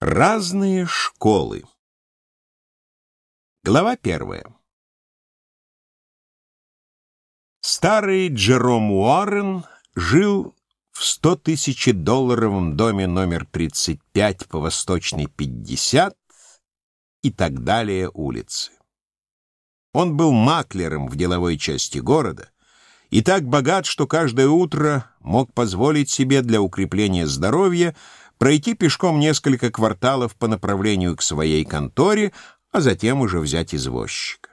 Разные школы. Глава первая. Старый Джером Уоррен жил в 100 тысяч долларовом доме номер 35 по Восточной 50 и так далее улицы. Он был маклером в деловой части города и так богат, что каждое утро мог позволить себе для укрепления здоровья пройти пешком несколько кварталов по направлению к своей конторе, а затем уже взять извозчика.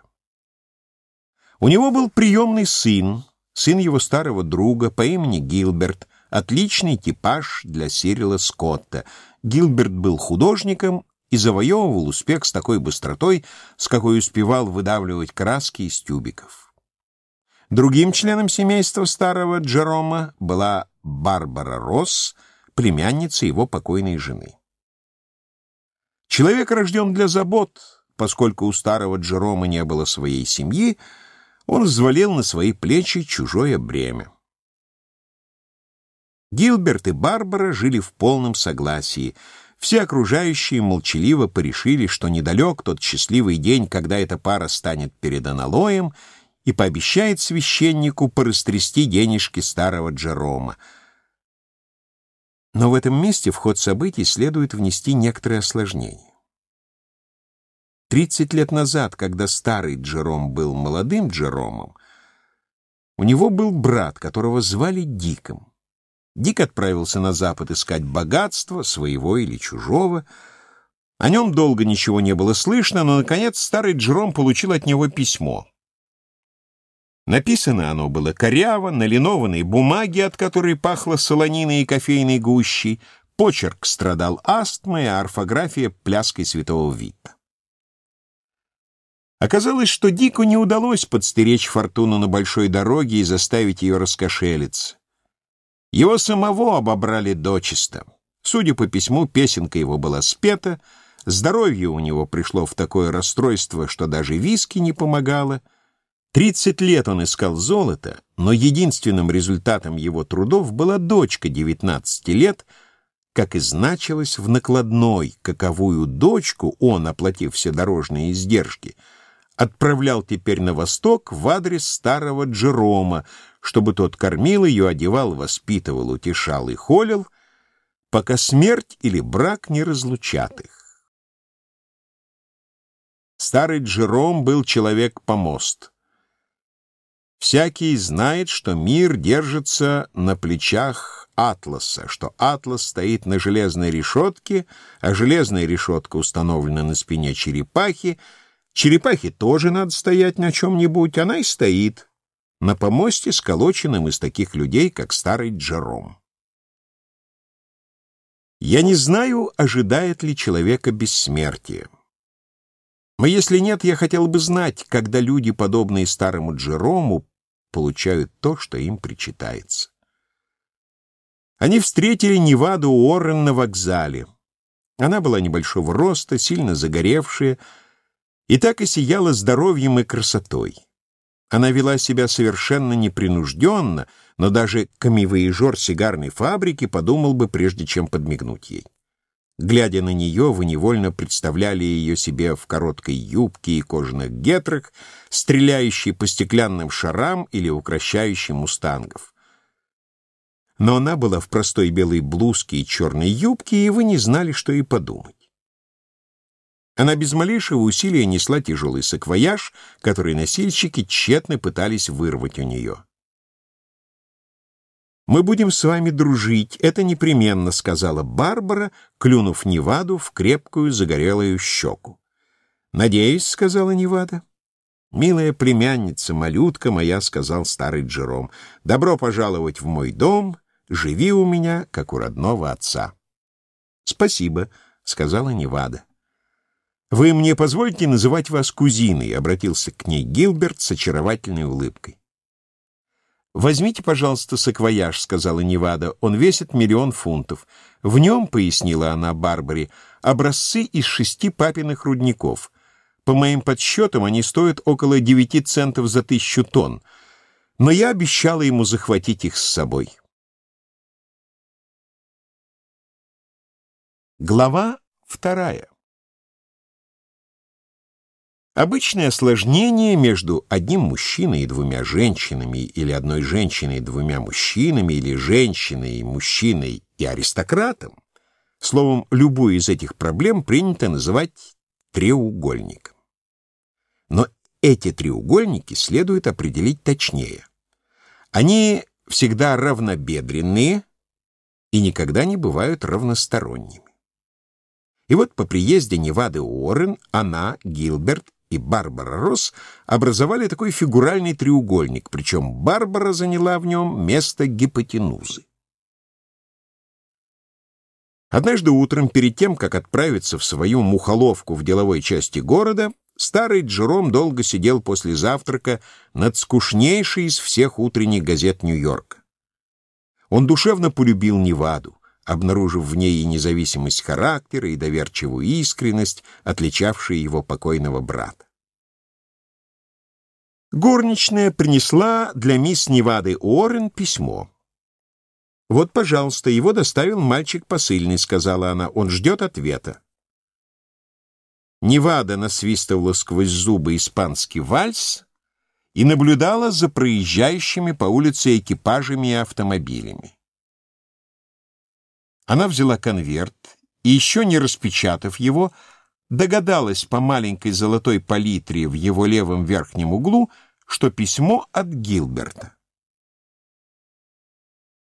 У него был приемный сын, сын его старого друга по имени Гилберт, отличный типаж для Сирила Скотта. Гилберт был художником и завоевывал успех с такой быстротой, с какой успевал выдавливать краски из тюбиков. Другим членом семейства старого Джерома была Барбара Росс — племянница его покойной жены. Человек рожден для забот, поскольку у старого Джерома не было своей семьи, он взвалил на свои плечи чужое бремя. Гилберт и Барбара жили в полном согласии. Все окружающие молчаливо порешили, что недалек тот счастливый день, когда эта пара станет перед аналоем и пообещает священнику порастрясти денежки старого Джерома — но в этом месте в ход событий следует внести некоторые осложнения. Тридцать лет назад, когда старый Джером был молодым Джеромом, у него был брат, которого звали Диком. Дик отправился на запад искать богатства, своего или чужого. О нем долго ничего не было слышно, но, наконец, старый Джером получил от него письмо. Написано оно было коряво, на линованной бумаге, от которой пахло солониной и кофейной гущей, почерк страдал астмой, а орфография — пляской святого Вита. Оказалось, что Дику не удалось подстеречь фортуну на большой дороге и заставить ее раскошелиться. Его самого обобрали дочисто. Судя по письму, песенка его была спета, здоровье у него пришло в такое расстройство, что даже виски не помогало — Тридцать лет он искал золото, но единственным результатом его трудов была дочка девятнадцати лет, как и значилось в накладной, каковую дочку он, оплатив все дорожные издержки, отправлял теперь на восток в адрес старого Джерома, чтобы тот кормил ее, одевал, воспитывал, утешал и холил, пока смерть или брак не разлучат их. Старый Джером был человек-помост. Всякий знает, что мир держится на плечах Атласа, что Атлас стоит на железной решетке, а железная решетка установлена на спине черепахи. Черепахе тоже надо стоять на чем-нибудь, она и стоит на помосте, сколоченном из таких людей, как старый Джером. Я не знаю, ожидает ли человека бессмертие. Но если нет, я хотел бы знать, когда люди, подобные старому Джерому, получают то, что им причитается. Они встретили Неваду Уоррен на вокзале. Она была небольшого роста, сильно загоревшая, и так и сияла здоровьем и красотой. Она вела себя совершенно непринужденно, но даже камевоежор сигарной фабрики подумал бы, прежде чем подмигнуть ей. Глядя на нее, вы невольно представляли ее себе в короткой юбке и кожаных гетрах, стреляющей по стеклянным шарам или укращающей мустангов. Но она была в простой белой блузке и черной юбке, и вы не знали, что и подумать. Она без малейшего усилия несла тяжелый саквояж, который носильщики тщетно пытались вырвать у нее. «Мы будем с вами дружить, это непременно», — сказала Барбара, клюнув Неваду в крепкую загорелую щеку. «Надеюсь», — сказала Невада. «Милая племянница, малютка моя», — сказал старый Джером, — «добро пожаловать в мой дом, живи у меня, как у родного отца». «Спасибо», — сказала Невада. «Вы мне позвольте называть вас кузиной», — обратился к ней Гилберт с очаровательной улыбкой. «Возьмите, пожалуйста, саквояж», — сказала Невада. «Он весит миллион фунтов. В нем, — пояснила она Барбаре, — образцы из шести папиных рудников. По моим подсчетам, они стоят около девяти центов за тысячу тонн. Но я обещала ему захватить их с собой». Глава вторая. Обычное осложнение между одним мужчиной и двумя женщинами, или одной женщиной и двумя мужчинами, или женщиной, мужчиной и аристократом, словом, любую из этих проблем принято называть треугольником. Но эти треугольники следует определить точнее. Они всегда равнобедренные и никогда не бывают равносторонними. И вот по приезде Невады Уоррен она, Гилберт и Барбара Росс образовали такой фигуральный треугольник, причем Барбара заняла в нем место гипотенузы. Однажды утром, перед тем, как отправиться в свою мухоловку в деловой части города, старый Джером долго сидел после завтрака над скучнейшей из всех утренних газет Нью-Йорка. Он душевно полюбил Неваду, обнаружив в ней и независимость характера, и доверчивую искренность, отличавшие его покойного брата. Горничная принесла для мисс Невады Уоррен письмо. «Вот, пожалуйста, его доставил мальчик посыльный», — сказала она. «Он ждет ответа». Невада насвистывала сквозь зубы испанский вальс и наблюдала за проезжающими по улице экипажами и автомобилями. Она взяла конверт и, еще не распечатав его, догадалась по маленькой золотой палитре в его левом верхнем углу, что письмо от Гилберта.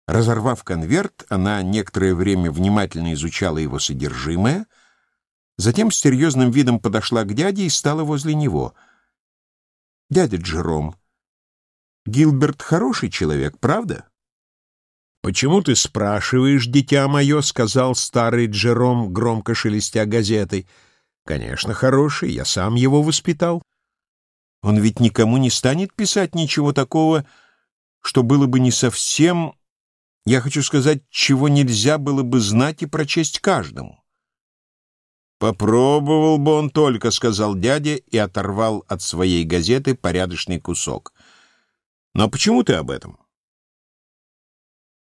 Разорвав конверт, она некоторое время внимательно изучала его содержимое, затем с серьезным видом подошла к дяде и стала возле него. «Дядя Джером, Гилберт хороший человек, правда?» «Почему ты спрашиваешь, дитя мое?» — сказал старый Джером, громко шелестя газетой. «Конечно, хороший, я сам его воспитал. Он ведь никому не станет писать ничего такого, что было бы не совсем, я хочу сказать, чего нельзя было бы знать и прочесть каждому». «Попробовал бы он только», — сказал дядя и оторвал от своей газеты порядочный кусок. «Но почему ты об этом?»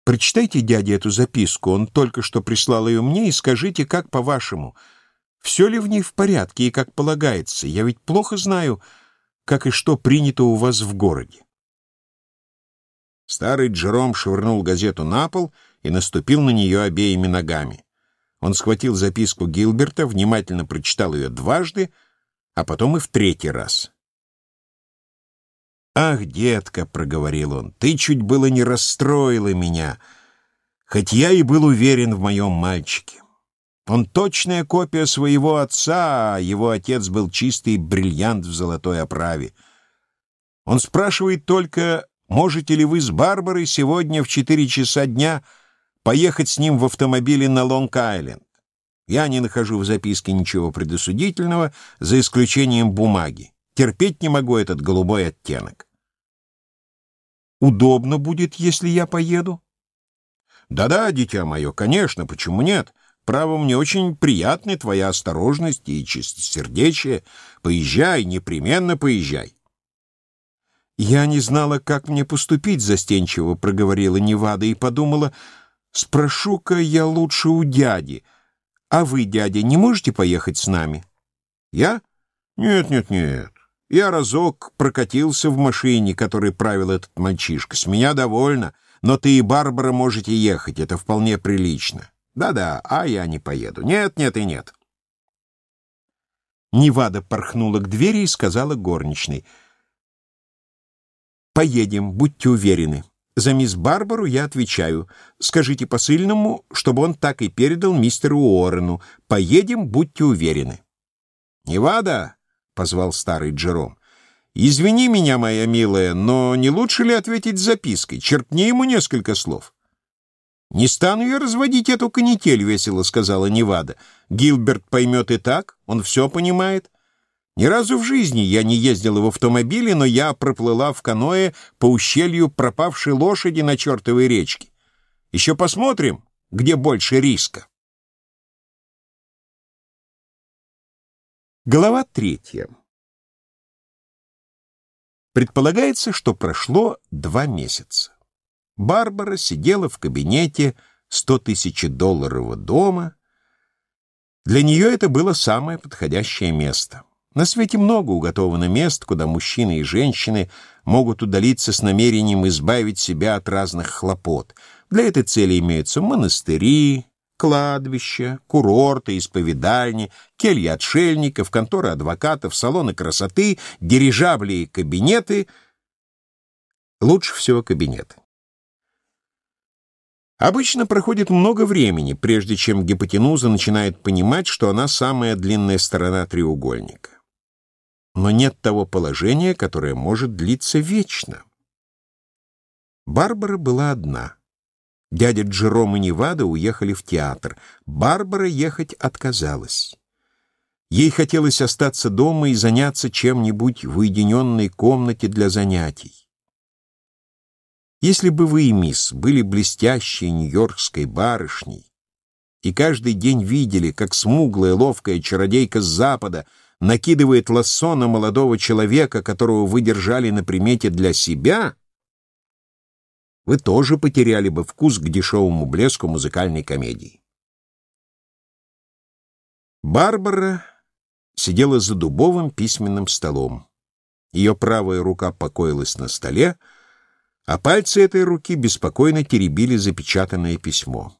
Прочитайте дяде эту записку, он только что прислал ее мне, и скажите, как по-вашему, все ли в ней в порядке и как полагается. Я ведь плохо знаю, как и что принято у вас в городе. Старый Джером швырнул газету на пол и наступил на нее обеими ногами. Он схватил записку Гилберта, внимательно прочитал ее дважды, а потом и в третий раз. «Ах, детка», — проговорил он, — «ты чуть было не расстроила меня, хоть я и был уверен в моем мальчике. Он точная копия своего отца, а его отец был чистый бриллиант в золотой оправе. Он спрашивает только, можете ли вы с Барбарой сегодня в четыре часа дня поехать с ним в автомобиле на Лонг-Айленд. Я не нахожу в записке ничего предосудительного, за исключением бумаги. Терпеть не могу этот голубой оттенок. Удобно будет, если я поеду? Да-да, дитя мое, конечно, почему нет? Право, мне очень приятны твоя осторожность и чистосердечие. Поезжай, непременно поезжай. Я не знала, как мне поступить, застенчиво проговорила Невада и подумала, спрошу-ка я лучше у дяди. А вы, дядя, не можете поехать с нами? Я? Нет, нет, нет. Я разок прокатился в машине, которой правил этот мальчишка. С меня довольно, но ты и Барбара можете ехать, это вполне прилично. Да-да, а я не поеду. Нет, нет и нет. Невада порхнула к двери и сказала горничной. «Поедем, будьте уверены. За мисс Барбару я отвечаю. Скажите посыльному, чтобы он так и передал мистеру Уоррену. Поедем, будьте уверены». «Невада!» Позвал старый Джером. «Извини меня, моя милая, но не лучше ли ответить запиской? Черкни ему несколько слов». «Не стану я разводить эту канитель», — весело сказала Невада. «Гилберт поймет и так, он все понимает. Ни разу в жизни я не ездила в автомобиле, но я проплыла в каное по ущелью пропавшей лошади на чертовой речке. Еще посмотрим, где больше риска». Глава третья. Предполагается, что прошло два месяца. Барбара сидела в кабинете 100 тысяч долларового дома, Для нее это было самое подходящее место. На свете много уготовано мест, куда мужчины и женщины могут удалиться с намерением избавить себя от разных хлопот. Для этой цели имеются монастыри, кладбища, курорты, исповедальни, кельи отшельников, конторы адвокатов, салоны красоты, дирижабли и кабинеты. Лучше всего кабинеты. Обычно проходит много времени, прежде чем гипотенуза начинает понимать, что она самая длинная сторона треугольника но нет того положения, которое может длиться вечно. Барбара была одна. Дядя Джером и Невада уехали в театр. Барбара ехать отказалась. Ей хотелось остаться дома и заняться чем-нибудь в уединенной комнате для занятий. Если бы вы, мисс, были блестящей нью-йоркской барышней и каждый день видели, как смуглая, ловкая чародейка с запада — накидывает лассо на молодого человека, которого вы держали на примете для себя, вы тоже потеряли бы вкус к дешевому блеску музыкальной комедии. Барбара сидела за дубовым письменным столом. Ее правая рука покоилась на столе, а пальцы этой руки беспокойно теребили запечатанное письмо.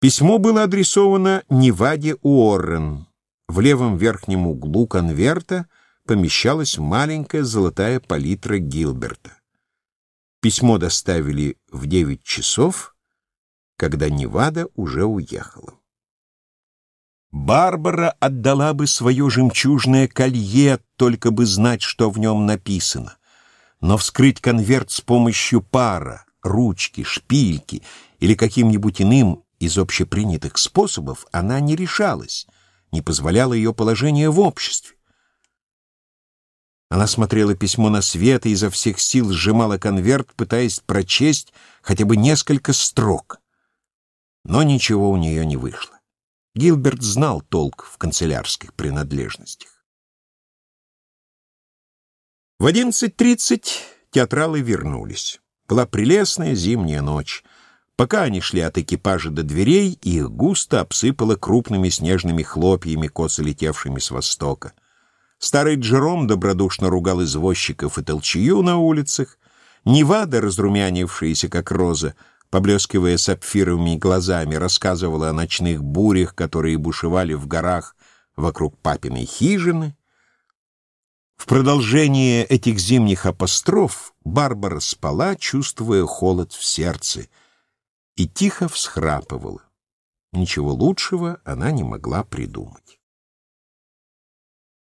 Письмо было адресовано Неваде Уоррен, в левом верхнем углу конверта помещалась маленькая золотая палитра Гилберта. Письмо доставили в девять часов, когда Невада уже уехала. Барбара отдала бы свое жемчужное колье, только бы знать, что в нем написано. Но вскрыть конверт с помощью пара, ручки, шпильки или каким-нибудь иным из общепринятых способов она не решалась не позволяло ее положение в обществе. Она смотрела письмо на свет и изо всех сил сжимала конверт, пытаясь прочесть хотя бы несколько строк. Но ничего у нее не вышло. Гилберт знал толк в канцелярских принадлежностях. В 11.30 театралы вернулись. Была прелестная зимняя ночь. Пока они шли от экипажа до дверей, их густо обсыпало крупными снежными хлопьями, косо летевшими с востока. Старый Джером добродушно ругал извозчиков и толчью на улицах. Невада, разрумянившаяся как роза, поблескивая сапфировыми глазами, рассказывала о ночных бурях, которые бушевали в горах вокруг папиной хижины. В продолжение этих зимних апостроф Барбара спала, чувствуя холод в сердце — и тихо всхрапывала. Ничего лучшего она не могла придумать.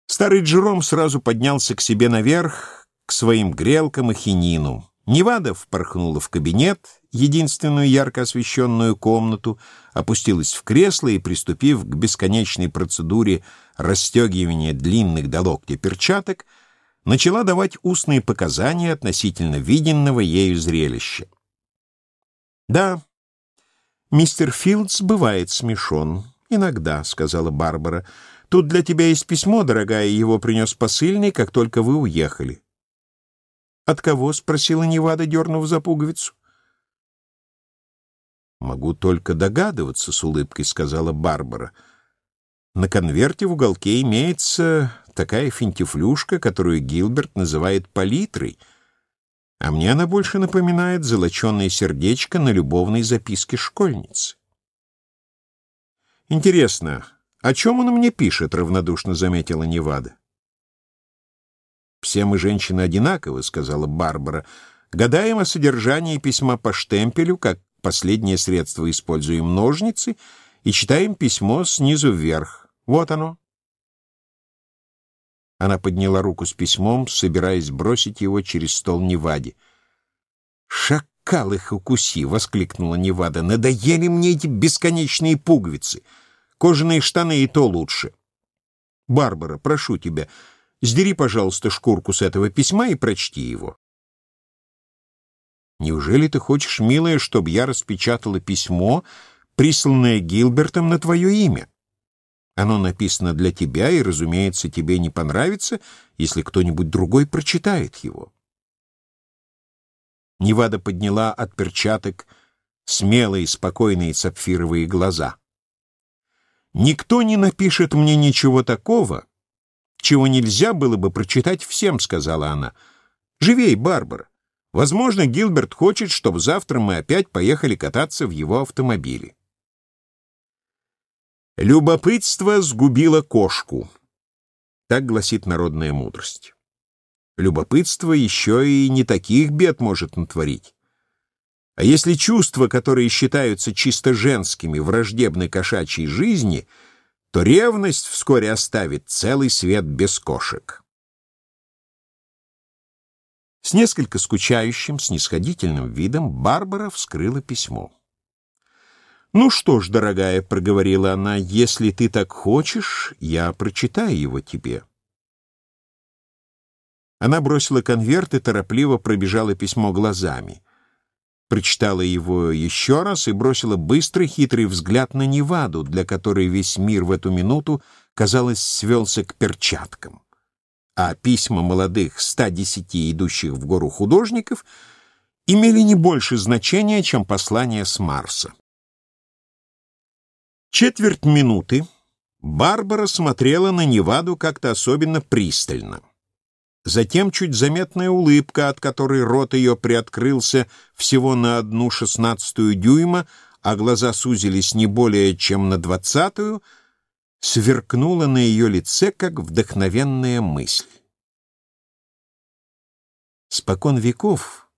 Старый Джером сразу поднялся к себе наверх, к своим грелкам и хинину. Невада впорхнула в кабинет, единственную ярко освещенную комнату, опустилась в кресло и, приступив к бесконечной процедуре расстегивания длинных до локтя перчаток, начала давать устные показания относительно виденного ею зрелища. Да, «Мистер Филдс бывает смешон. Иногда», — сказала Барбара. «Тут для тебя есть письмо, дорогая, его принес посыльный, как только вы уехали». «От кого?» — спросила Невада, дернув за пуговицу. «Могу только догадываться», — с улыбкой сказала Барбара. «На конверте в уголке имеется такая финтифлюшка, которую Гилберт называет палитрой». А мне она больше напоминает золоченое сердечко на любовной записке школьницы. «Интересно, о чем он мне пишет?» — равнодушно заметила Невада. «Все мы женщины одинаковы», — сказала Барбара. «Гадаем о содержании письма по штемпелю, как последнее средство используем ножницы, и читаем письмо снизу вверх. Вот оно». Она подняла руку с письмом, собираясь бросить его через стол Неваде. «Шакал их укуси!» — воскликнула Невада. «Надоели мне эти бесконечные пуговицы! Кожаные штаны и то лучше!» «Барбара, прошу тебя, сдери, пожалуйста, шкурку с этого письма и прочти его». «Неужели ты хочешь, милая, чтобы я распечатала письмо, присланное Гилбертом на твое имя?» Оно написано для тебя, и, разумеется, тебе не понравится, если кто-нибудь другой прочитает его. Невада подняла от перчаток смелые, спокойные сапфировые глаза. Никто не напишет мне ничего такого, чего нельзя было бы прочитать всем, сказала она. Живей, Барбара. Возможно, Гилберт хочет, чтобы завтра мы опять поехали кататься в его автомобиле. Любопытство сгубило кошку. Так гласит народная мудрость. Любопытство еще и не таких бед может натворить. А если чувства, которые считаются чисто женскими, враждебны кошачьей жизни, то ревность вскоре оставит целый свет без кошек. С несколько скучающим, снисходительным видом Барбара вскрыла письмо. «Ну что ж, дорогая», — проговорила она, — «если ты так хочешь, я прочитаю его тебе». Она бросила конверт и торопливо пробежала письмо глазами прочитала его еще раз и бросила быстрый хитрый взгляд на Неваду, для которой весь мир в эту минуту, казалось, свелся к перчаткам. А письма молодых 110 идущих в гору художников имели не больше значения, чем послание с Марса. Четверть минуты Барбара смотрела на Неваду как-то особенно пристально. Затем чуть заметная улыбка, от которой рот ее приоткрылся всего на одну шестнадцатую дюйма, а глаза сузились не более чем на двадцатую, сверкнула на ее лице, как вдохновенная мысль. Спокон веков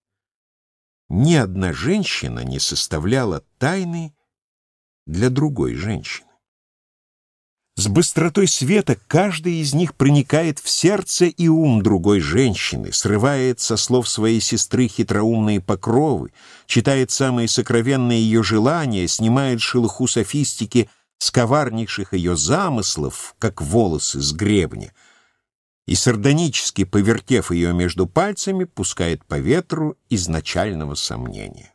ни одна женщина не составляла тайны для другой женщины. С быстротой света каждый из них проникает в сердце и ум другой женщины, срывает со слов своей сестры хитроумные покровы, читает самые сокровенные ее желания, снимает шелуху софистики с коварнейших ее замыслов, как волосы с гребня, и, сардонически повертев ее между пальцами, пускает по ветру изначального сомнения.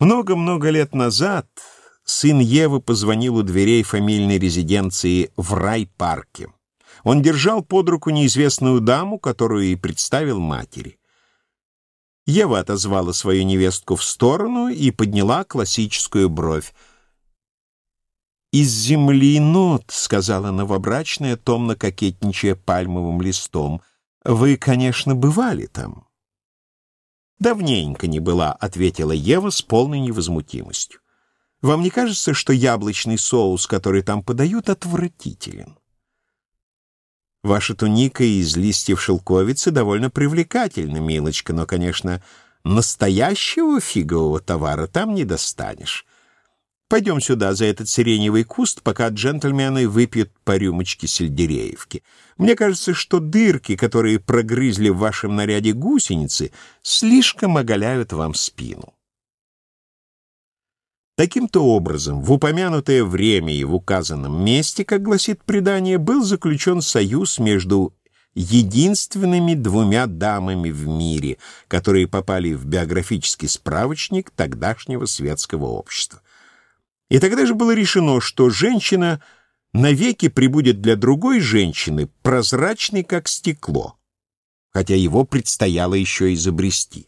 Много-много лет назад сын Евы позвонил у дверей фамильной резиденции в рай-парке. Он держал под руку неизвестную даму, которую и представил матери. Ева отозвала свою невестку в сторону и подняла классическую бровь. «Из земли нот», — сказала новобрачная, томно кокетничая пальмовым листом. «Вы, конечно, бывали там». «Давненько не была», — ответила Ева с полной невозмутимостью. Вам не кажется, что яблочный соус, который там подают, отвратителен? Ваша туника из листьев шелковицы довольно привлекательна, милочка, но, конечно, настоящего фигового товара там не достанешь. Пойдем сюда, за этот сиреневый куст, пока джентльмены выпьют по рюмочке сельдереевки. Мне кажется, что дырки, которые прогрызли в вашем наряде гусеницы, слишком оголяют вам спину. Таким-то образом, в упомянутое время и в указанном месте, как гласит предание, был заключен союз между единственными двумя дамами в мире, которые попали в биографический справочник тогдашнего светского общества. И тогда же было решено, что женщина навеки прибудет для другой женщины прозрачной, как стекло, хотя его предстояло еще изобрести,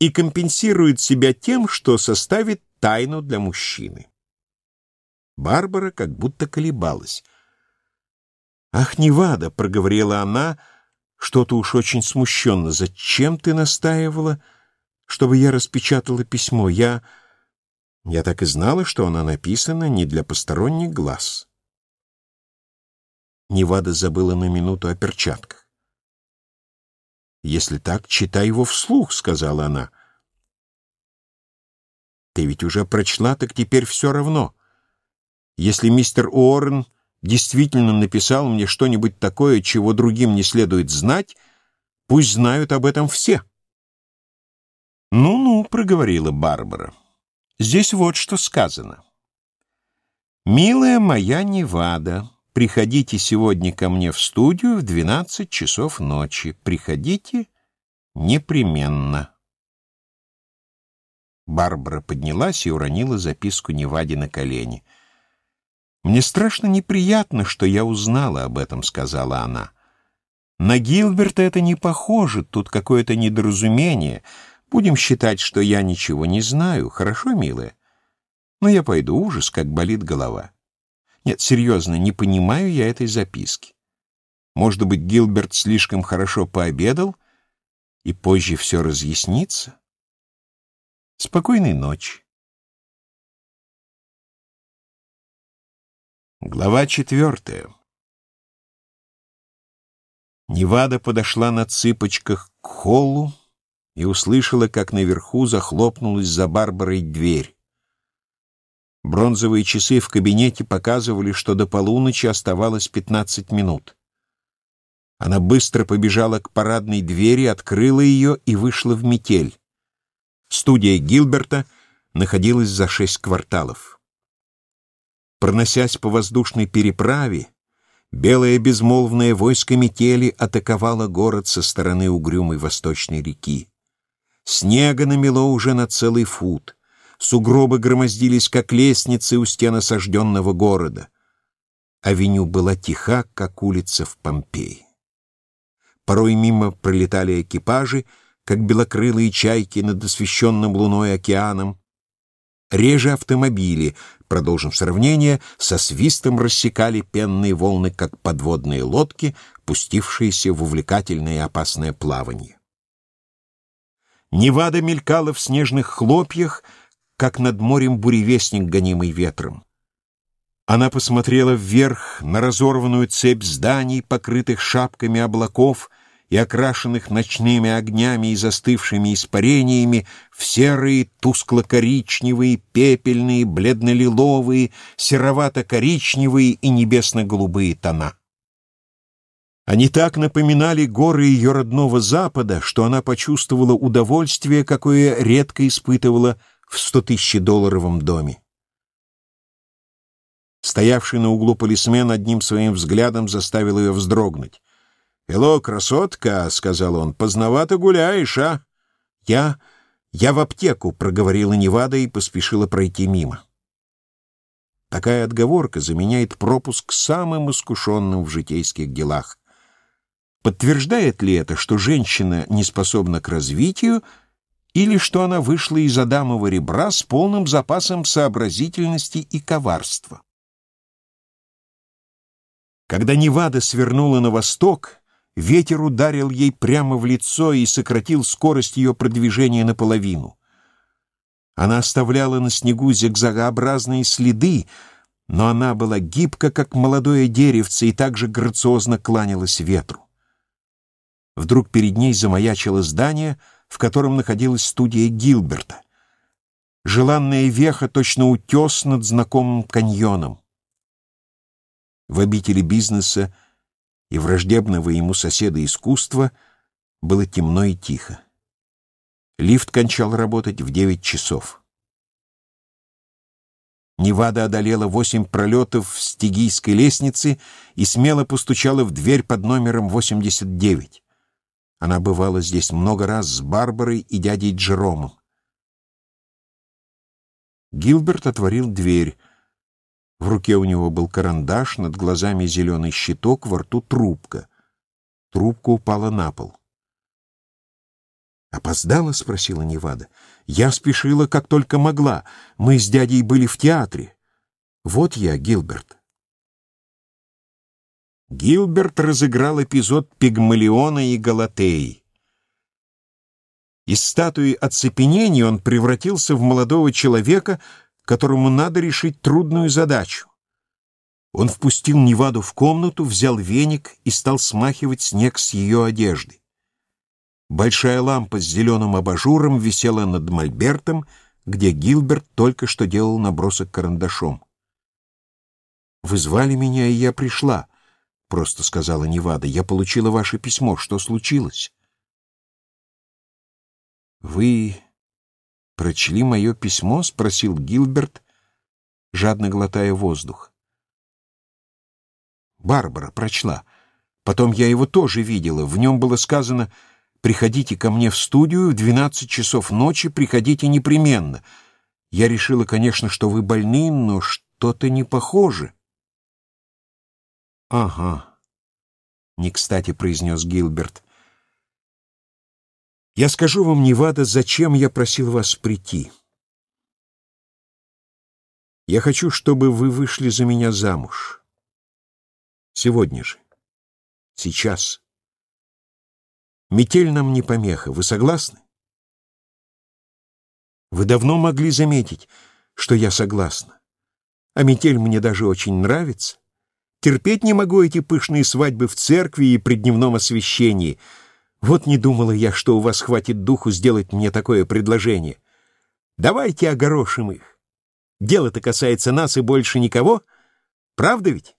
и компенсирует себя тем, что составит тайну для мужчины. Барбара как будто колебалась. «Ах, Невада!» — проговорила она, что-то уж очень смущенно. «Зачем ты настаивала, чтобы я распечатала письмо? Я... я так и знала, что оно написано не для посторонних глаз». Невада забыла на минуту о перчатках. «Если так, читай его вслух», — сказала она. Ты ведь уже прочла, так теперь все равно. Если мистер Уоррен действительно написал мне что-нибудь такое, чего другим не следует знать, пусть знают об этом все. «Ну-ну», — проговорила Барбара, — «здесь вот что сказано. «Милая моя Невада, приходите сегодня ко мне в студию в двенадцать часов ночи. Приходите непременно». Барбара поднялась и уронила записку Неваде на колени. «Мне страшно неприятно, что я узнала об этом», — сказала она. «На Гилберта это не похоже, тут какое-то недоразумение. Будем считать, что я ничего не знаю. Хорошо, милая? Но я пойду, ужас, как болит голова. Нет, серьезно, не понимаю я этой записки. Может быть, Гилберт слишком хорошо пообедал, и позже все разъяснится? Спокойной ночи. Глава четвертая. Невада подошла на цыпочках к холлу и услышала, как наверху захлопнулась за Барбарой дверь. Бронзовые часы в кабинете показывали, что до полуночи оставалось пятнадцать минут. Она быстро побежала к парадной двери, открыла ее и вышла в метель. Студия Гилберта находилась за шесть кварталов. Проносясь по воздушной переправе, белое безмолвное войско метели атаковало город со стороны угрюмой восточной реки. Снега намело уже на целый фут. Сугробы громоздились, как лестницы у стен осажденного города. Авеню была тиха, как улица в Помпеи. Порой мимо пролетали экипажи, как белокрылые чайки над освещенным луной океаном. Реже автомобили, продолжим сравнение, со свистом рассекали пенные волны, как подводные лодки, пустившиеся в увлекательное и опасное плавание. Невада мелькала в снежных хлопьях, как над морем буревестник, гонимый ветром. Она посмотрела вверх на разорванную цепь зданий, покрытых шапками облаков и окрашенных ночными огнями и застывшими испарениями в серые, тускло-коричневые, пепельные, бледно-лиловые, серовато-коричневые и небесно-голубые тона. Они так напоминали горы ее родного Запада, что она почувствовала удовольствие, какое редко испытывала в стотысячедолларовом доме. Стоявший на углу полисмен одним своим взглядом заставил ее вздрогнуть. «Эло, красотка!» — сказал он. «Поздновато гуляешь, а?» «Я... я в аптеку», — проговорила Невада и поспешила пройти мимо. Такая отговорка заменяет пропуск самым искушенным в житейских делах. Подтверждает ли это, что женщина не способна к развитию, или что она вышла из Адамова ребра с полным запасом сообразительности и коварства? Когда Невада свернула на восток, ветер ударил ей прямо в лицо и сократил скорость ее продвижения наполовину. Она оставляла на снегу зигзагообразные следы, но она была гибка, как молодое деревце, и также грациозно кланялась ветру. Вдруг перед ней замаячило здание — в котором находилась студия Гилберта. Желанная веха точно утес над знакомым каньоном. В обители бизнеса и враждебного ему соседа искусства было темно и тихо. Лифт кончал работать в девять часов. Невада одолела восемь пролетов стигийской лестницы и смело постучала в дверь под номером 89. Она бывала здесь много раз с Барбарой и дядей Джеромом. Гилберт отворил дверь. В руке у него был карандаш, над глазами зеленый щиток, во рту трубка. Трубка упала на пол. «Опоздала?» — спросила Невада. «Я спешила, как только могла. Мы с дядей были в театре. Вот я, Гилберт». Гилберт разыграл эпизод Пигмалиона и Галатеи. Из статуи оцепенения он превратился в молодого человека, которому надо решить трудную задачу. Он впустил Неваду в комнату, взял веник и стал смахивать снег с ее одежды. Большая лампа с зеленым абажуром висела над мольбертом, где Гилберт только что делал набросок карандашом. «Вы звали меня, и я пришла», — просто сказала Невада. «Я получила ваше письмо. Что случилось?» «Вы прочли мое письмо?» — спросил Гилберт, жадно глотая воздух. «Барбара прочла. Потом я его тоже видела. В нем было сказано «Приходите ко мне в студию в двенадцать часов ночи, приходите непременно». Я решила, конечно, что вы больны, но что-то не похоже». «Ага», — не кстати произнес Гилберт. «Я скажу вам, Невада, зачем я просил вас прийти. Я хочу, чтобы вы вышли за меня замуж. Сегодня же. Сейчас. Метель нам не помеха. Вы согласны? Вы давно могли заметить, что я согласна. А метель мне даже очень нравится. Терпеть не могу эти пышные свадьбы в церкви и при дневном освящении. Вот не думала я, что у вас хватит духу сделать мне такое предложение. Давайте огорошим их. Дело-то касается нас и больше никого. Правда ведь?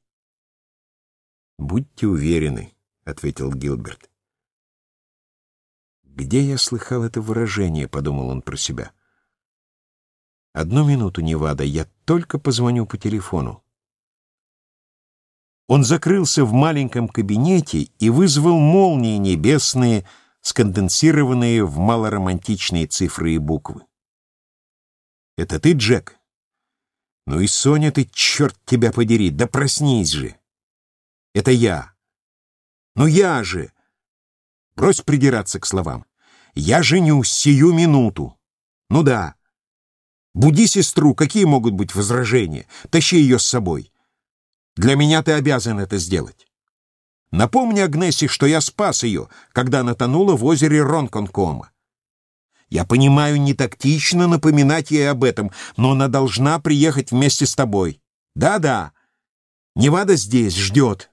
«Будьте уверены», — ответил Гилберт. «Где я слыхал это выражение?» — подумал он про себя. «Одну минуту, Невада, я только позвоню по телефону». Он закрылся в маленьком кабинете и вызвал молнии небесные, сконденсированные в малоромантичные цифры и буквы. «Это ты, Джек?» «Ну и Соня ты, черт тебя подери, да проснись же!» «Это я!» «Ну я же!» Брось придираться к словам. «Я женюсь сию минуту!» «Ну да!» «Буди сестру, какие могут быть возражения? Тащи ее с собой!» «Для меня ты обязан это сделать!» Напомни Агнессе, что я спас ее, когда она тонула в озере Ронконкома. Я понимаю, не тактично напоминать ей об этом, но она должна приехать вместе с тобой. Да-да. Невада здесь, ждет.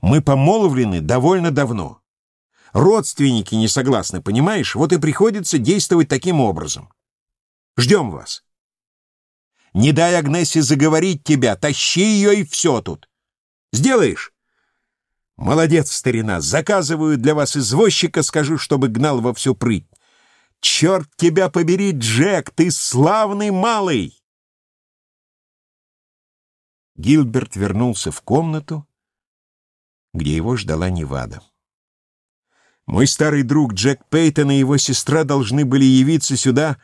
Мы помолвлены довольно давно. Родственники не согласны, понимаешь? Вот и приходится действовать таким образом. Ждем вас. Не дай Агнессе заговорить тебя, тащи ее и все тут. Сделаешь? Молодец, старина. Заказываю для вас извозчика, скажу, чтобы гнал во всю прыть. «Черт тебя побери, Джек, ты славный малый!» Гилберт вернулся в комнату, где его ждала Невада. «Мой старый друг Джек Пейтон и его сестра должны были явиться сюда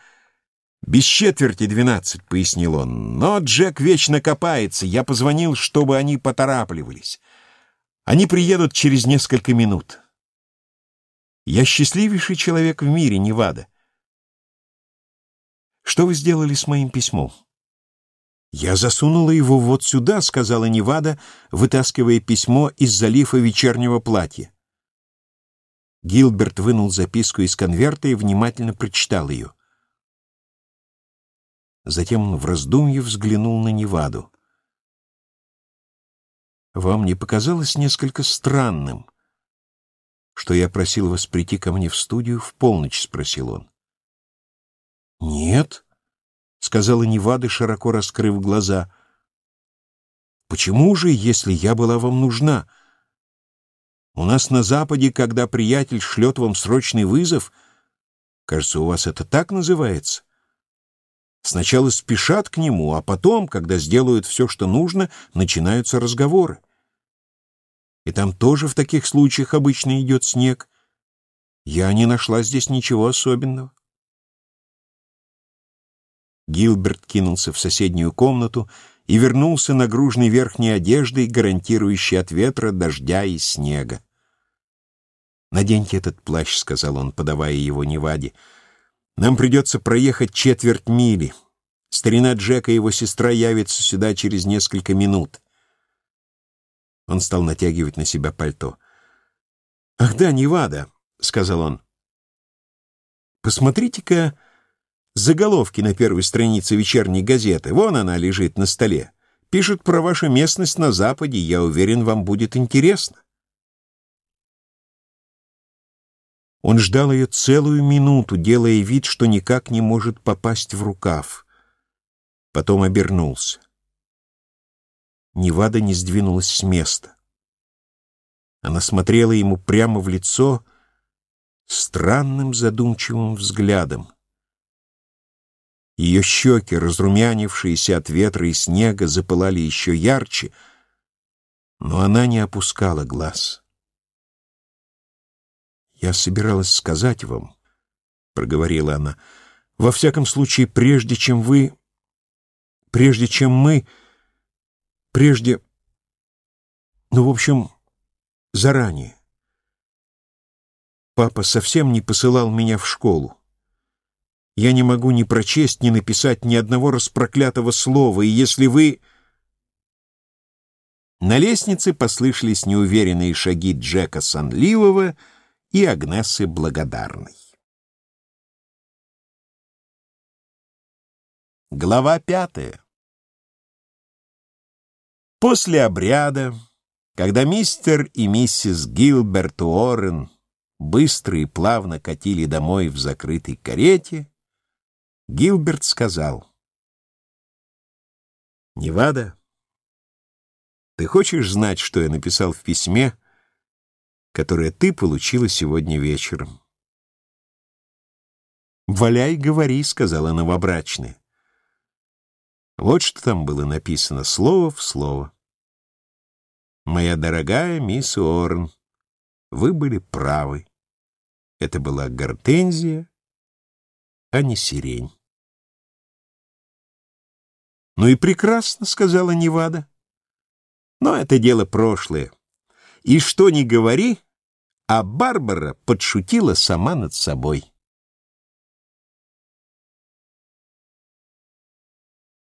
без четверти двенадцать», — пояснил он. «Но Джек вечно копается. Я позвонил, чтобы они поторапливались. Они приедут через несколько минут». Я счастливейший человек в мире, Невада. Что вы сделали с моим письмом? Я засунула его вот сюда, сказала Невада, вытаскивая письмо из залифа вечернего платья. Гилберт вынул записку из конверта и внимательно прочитал ее. Затем в раздумье взглянул на Неваду. «Вам не показалось несколько странным?» что я просил вас прийти ко мне в студию в полночь?» — спросил он. «Нет», — сказала Невада, широко раскрыв глаза. «Почему же, если я была вам нужна? У нас на Западе, когда приятель шлет вам срочный вызов, кажется, у вас это так называется, сначала спешат к нему, а потом, когда сделают все, что нужно, начинаются разговоры. И там тоже в таких случаях обычно идет снег. Я не нашла здесь ничего особенного. Гилберт кинулся в соседнюю комнату и вернулся нагруженной верхней одеждой, гарантирующей от ветра, дождя и снега. «Наденьте этот плащ», — сказал он, подавая его Неваде. «Нам придется проехать четверть мили. Старина Джека и его сестра явятся сюда через несколько минут». Он стал натягивать на себя пальто. «Ах да, Невада», — сказал он. «Посмотрите-ка заголовки на первой странице вечерней газеты. Вон она лежит на столе. Пишут про вашу местность на Западе. Я уверен, вам будет интересно». Он ждал ее целую минуту, делая вид, что никак не может попасть в рукав. Потом обернулся. Невада не сдвинулась с места. Она смотрела ему прямо в лицо странным задумчивым взглядом. Ее щеки, разрумянившиеся от ветра и снега, запылали еще ярче, но она не опускала глаз. «Я собиралась сказать вам», — проговорила она, — «во всяком случае, прежде чем вы... прежде чем мы...» Прежде... Ну, в общем, заранее. Папа совсем не посылал меня в школу. Я не могу ни прочесть, ни написать ни одного распроклятого слова, и если вы...» На лестнице послышались неуверенные шаги Джека Сонливого и Агнесы Благодарной. Глава пятая После обряда, когда мистер и миссис Гилберт Уоррен быстро и плавно катили домой в закрытой карете, Гилберт сказал, «Невада, ты хочешь знать, что я написал в письме, которое ты получила сегодня вечером?» «Валяй, говори», — сказала новобрачная. Вот что там было написано, слово в слово. «Моя дорогая мисс Уоррен, вы были правы. Это была гортензия, а не сирень». «Ну и прекрасно», — сказала Невада. Но это дело прошлое. И что ни говори, а Барбара подшутила сама над собой.